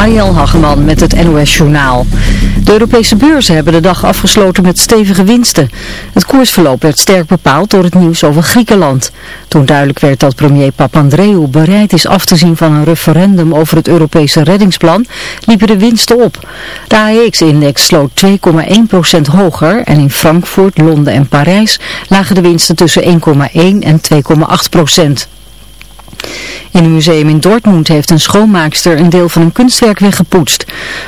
Marielle Hageman met het NOS Journaal. De Europese beurzen hebben de dag afgesloten met stevige winsten. Het koersverloop werd sterk bepaald door het nieuws over Griekenland. Toen duidelijk werd dat premier Papandreou bereid is af te zien van een referendum over het Europese reddingsplan, liepen de winsten op. De AEX-index sloot 2,1% hoger en in Frankfurt, Londen en Parijs lagen de winsten tussen 1,1 en 2,8%. In een museum in Dortmund heeft een schoonmaakster een deel van een kunstwerk weggepoetst.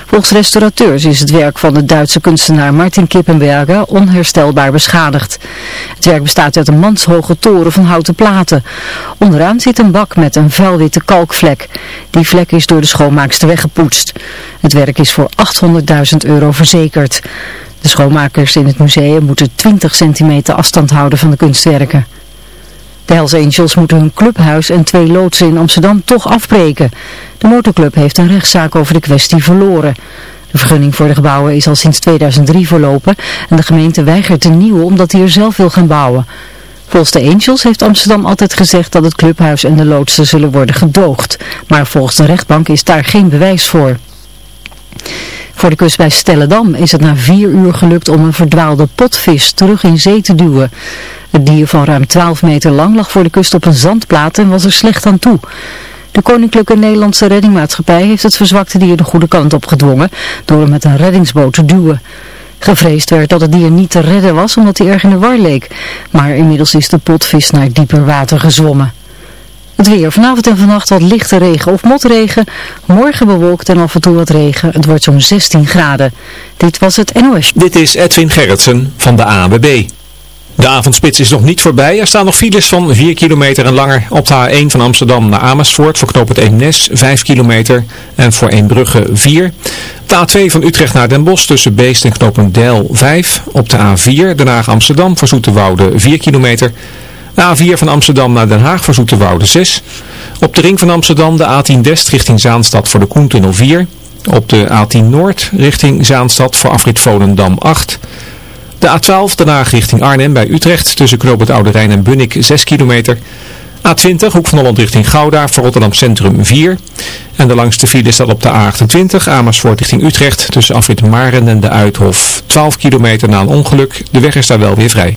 Volgens restaurateurs is het werk van de Duitse kunstenaar Martin Kippenberger onherstelbaar beschadigd. Het werk bestaat uit een manshoge toren van houten platen. Onderaan zit een bak met een vuilwitte kalkvlek. Die vlek is door de schoonmaakster weggepoetst. Het werk is voor 800.000 euro verzekerd. De schoonmakers in het museum moeten 20 centimeter afstand houden van de kunstwerken. De Hells Angels moeten hun clubhuis en twee loodsen in Amsterdam toch afbreken. De motorclub heeft een rechtszaak over de kwestie verloren. De vergunning voor de gebouwen is al sinds 2003 verlopen en de gemeente weigert een nieuwe omdat hij er zelf wil gaan bouwen. Volgens de Angels heeft Amsterdam altijd gezegd dat het clubhuis en de loodsen zullen worden gedoogd. Maar volgens de rechtbank is daar geen bewijs voor. Voor de kust bij Stellendam is het na vier uur gelukt om een verdwaalde potvis terug in zee te duwen. Het dier van ruim 12 meter lang lag voor de kust op een zandplaat en was er slecht aan toe. De Koninklijke Nederlandse Reddingmaatschappij heeft het verzwakte dier de goede kant op gedwongen door hem met een reddingsboot te duwen. Gevreesd werd dat het dier niet te redden was omdat hij erg in de war leek, maar inmiddels is de potvis naar dieper water gezwommen. Het weer. Vanavond en vannacht wat lichte regen of motregen. Morgen bewolkt en af en toe wat regen. Het wordt zo'n 16 graden. Dit was het NOS. Dit is Edwin Gerritsen van de ANWB. De avondspits is nog niet voorbij. Er staan nog files van 4 kilometer en langer op de A1 van Amsterdam naar Amersfoort. Voor knooppunt Eemnes 5 kilometer en voor Eembrugge 4. De A2 van Utrecht naar Den Bosch tussen Beest en knooppunt Deil 5. Op de A4 Den Haag Amsterdam voor Zoeterwoude 4 kilometer. De A4 van Amsterdam naar Den Haag voor Zoeterwoude 6. Op de ring van Amsterdam de A10 West richting Zaanstad voor de Koentunnel 4. Op de A10 Noord richting Zaanstad voor afrit Volendam 8. De A12 daarna richting Arnhem bij Utrecht tussen Knoop het Oude Rijn en Bunnik 6 kilometer. A20 Hoek van Holland richting Gouda voor Rotterdam Centrum 4. En de langste file staat op de A28 Amersfoort richting Utrecht tussen afrit Maren en de Uithof. 12 kilometer na een ongeluk. De weg is daar wel weer vrij.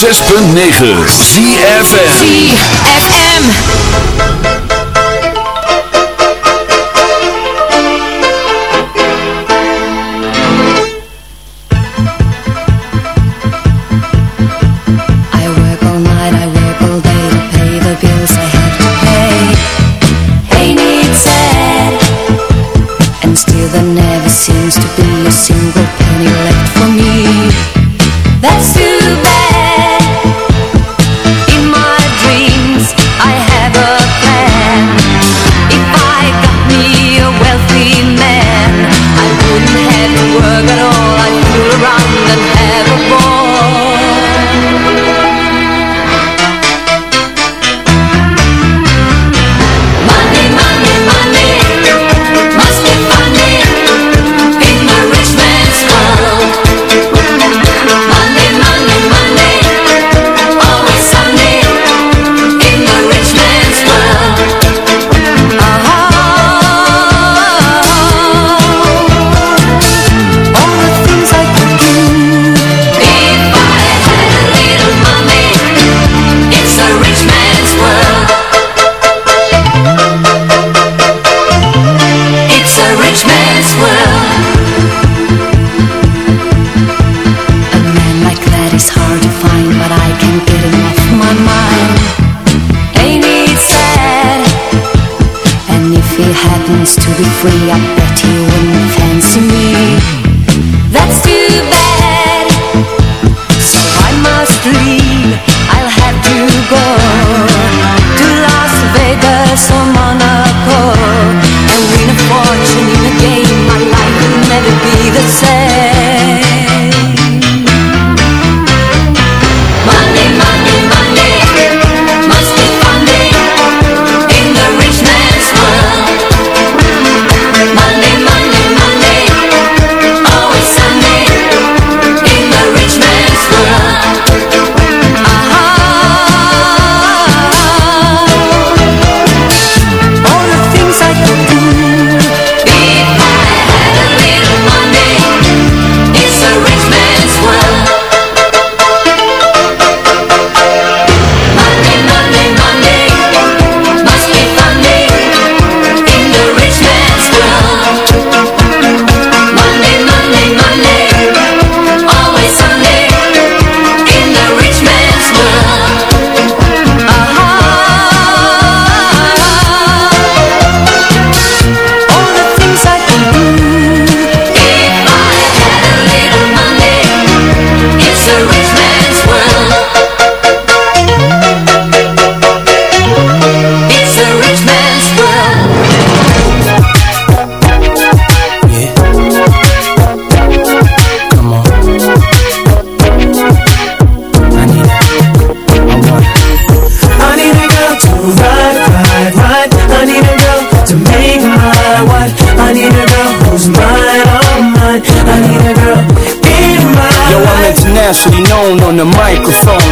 106.9 ZFM ZFM.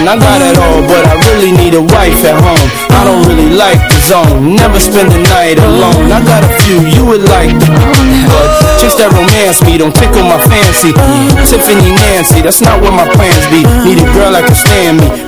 I got it all, but I really need a wife at home. I don't really like the zone, never spend the night alone. I got a few you would like, but just that romance me don't tickle my fancy. Tiffany Nancy, that's not what my plans be. Need a girl that can stand me,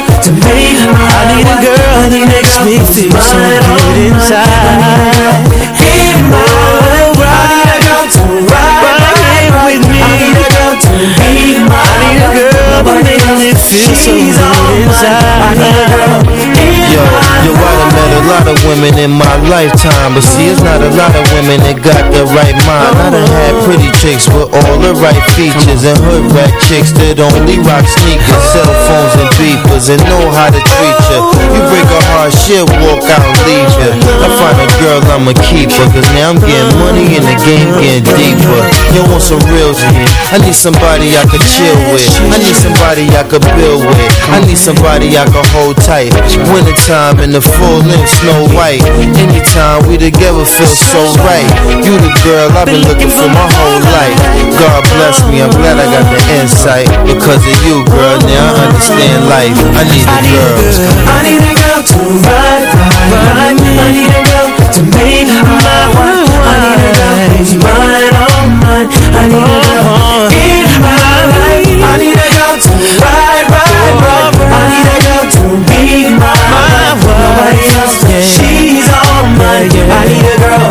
to make I need a girl that makes me feel so good inside. In my world, I need a girl to ride, ride with me. I need a girl to be my I need a girl that makes me feel so good inside. I need a girl Yo, yo, a world. met her lot of women in my lifetime, but see, it's not a lot of women that got the right mind. I done had pretty chicks with all the right features, and hood rat chicks that only rock sneakers, cell phones and beepers, and know how to treat ya. You break a heart, shit, walk out, leave you. I find a girl, I'ma keep her, cause now I'm getting money and the game getting deeper. You want some real shit? I need somebody I could chill with. I need somebody I could build with. I need somebody I could hold tight. Wintertime in the full length, snow white. Anytime we together feel so right. You the girl I've been looking for my whole life. God bless me, I'm glad I got the insight. Because of you, girl, now I understand life. I need a girl. I need a girl to ride, ride, ride. I need a girl to make my wife. I need a girl who's mine, all mine. I need a girl uh-huh. in my life. I need a girl to ride, my, my world. Nobody else. Yeah. She's all mine. Yeah. I need a girl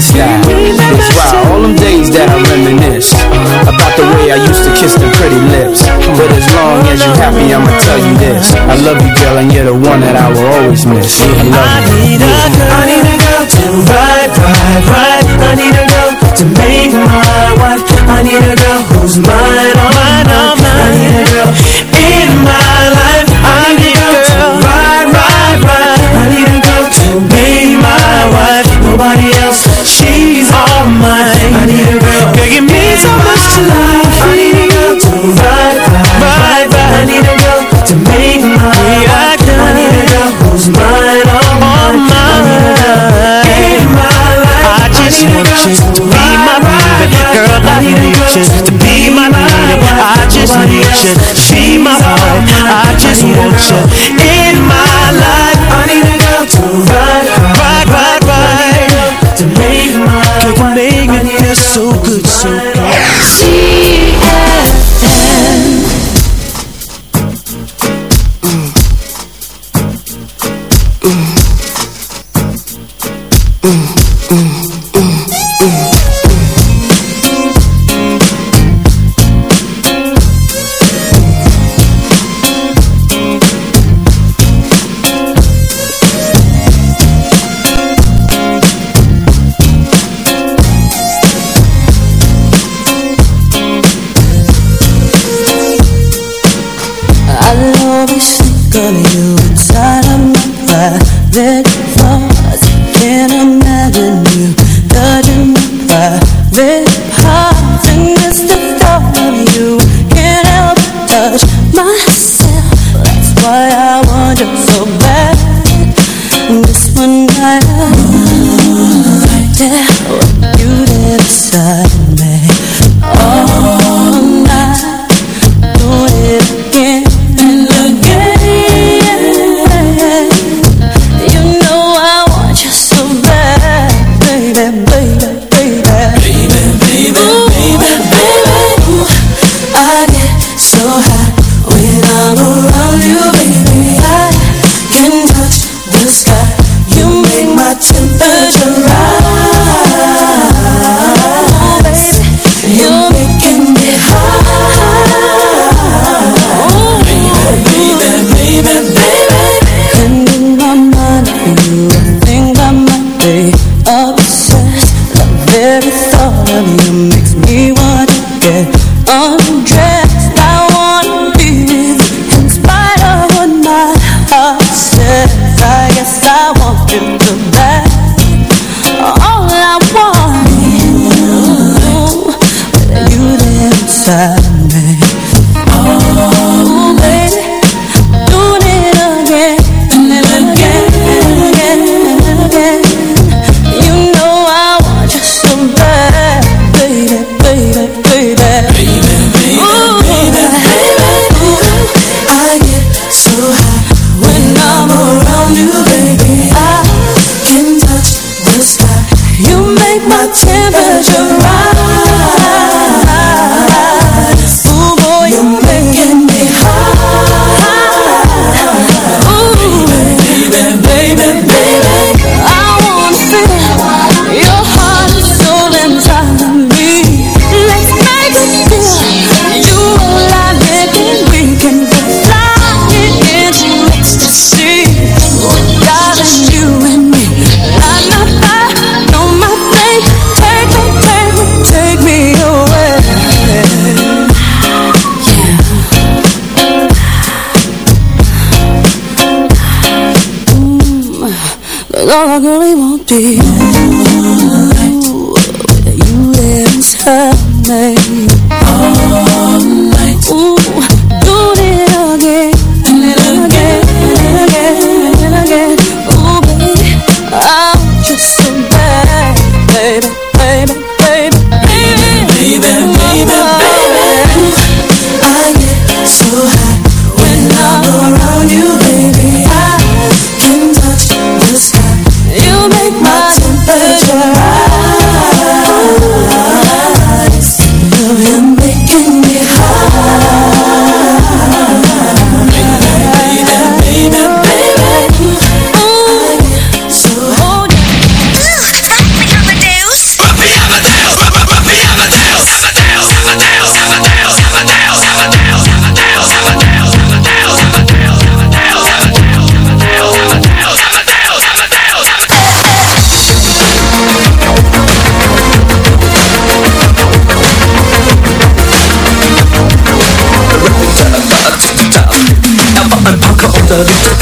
style It's wild, all them days that I reminisce About the way I used to kiss them pretty lips But as long as you're happy, I'ma tell you this I love you, girl, and you're the one that I will always miss I love you need a girl, I need a girl to ride, ride, ride. I need a girl to make my wife. I need a girl who's mine, all mine, all mine. I need a girl in my life. So much to life. I need a girl to ride, ride, ride, ride. I need a girl to make my wife. I need a girl who's mine, all mine. I need a girl in my life. I just want you to be my baby, girl. I need you to be my baby. I just need you to be my wife. I just want you in my life. I need a girl to ride, ride, ride, ride. To make my make me feel so good, so see private thoughts. Can't imagine you touching my private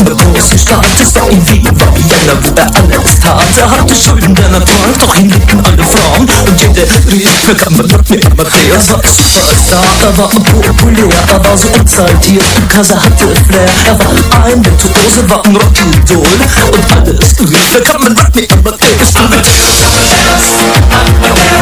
Ve bu yaşta artık sen değil Var bir yerler bu da ana ustadı Artık şöyünden atlar Dahin gittin alı fram Gede rüya kadar mı dört mi ama beyaz Hat süpersa Ava bu bulu Ava bazı utsal diyor Bu kaza hatı fre Ava ayın ve tutoz Ava rock you. do Ava da rüya kadar mı dört mi ama beyaz Ama beyaz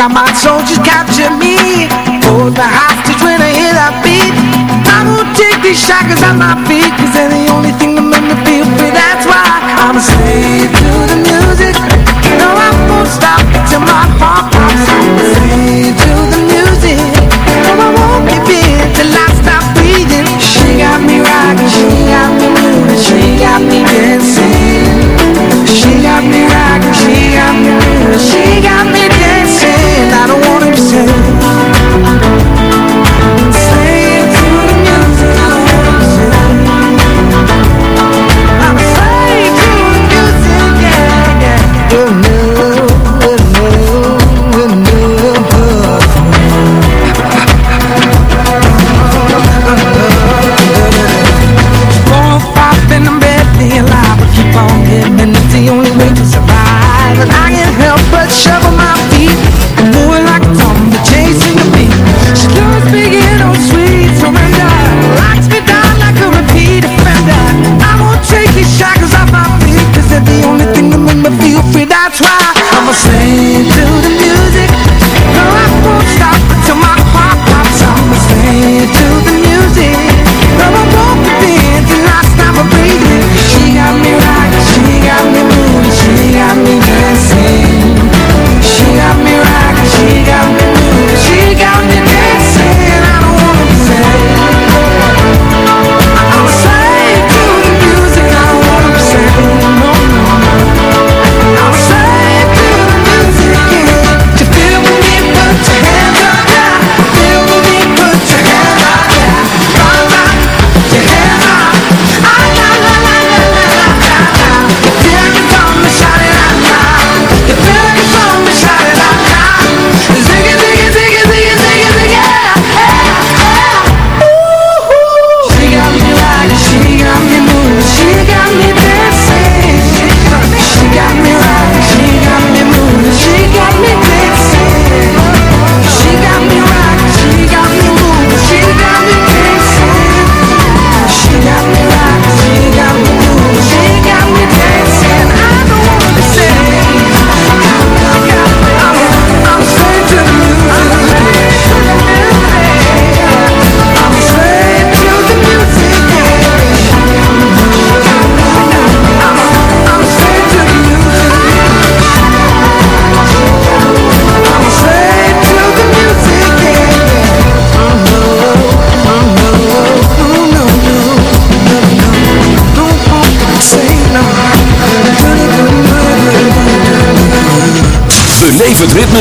got my soul, she's captured me. Hold the hostage when I hear that beat I won't take these shackles at my feet Cause they're the only thing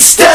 Stop!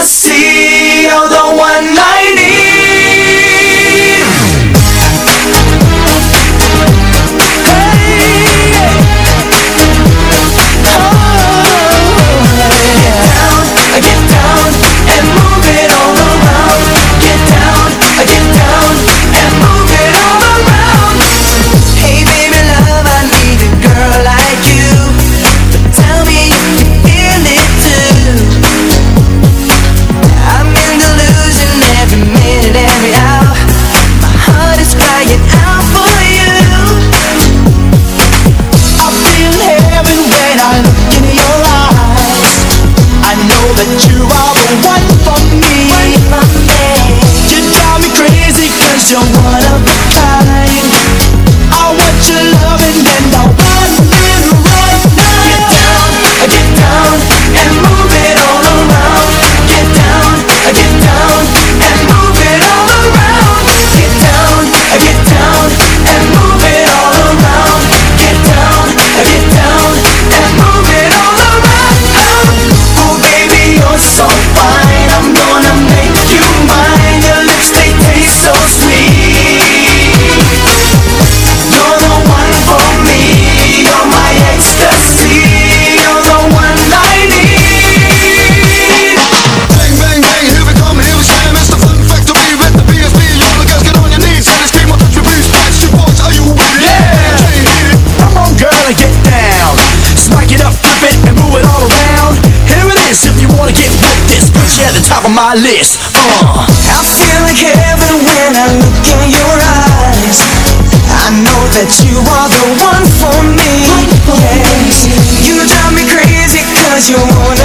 my list. Uh. I feel like heaven when I look in your eyes. I know that you are the one for me. Yes. You drive me crazy cause you wanna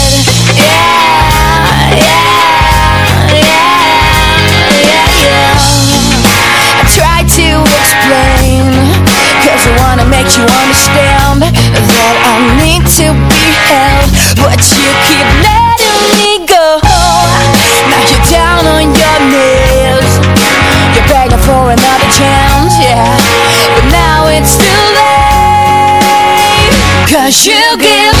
But you keep letting me go. Now you're down on your knees. You're begging for another chance, yeah. But now it's too late. Cause you give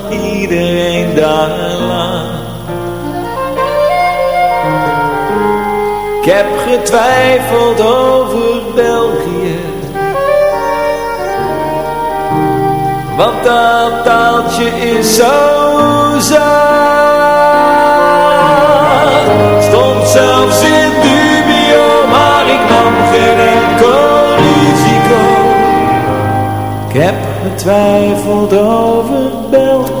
iedereen daar. Ik heb getwijfeld over België, want dat taaltje is zo zacht. Stond zelfs in dubio, maar ik nam geen enkel. Ik heb getwijfeld over België.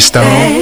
Stone.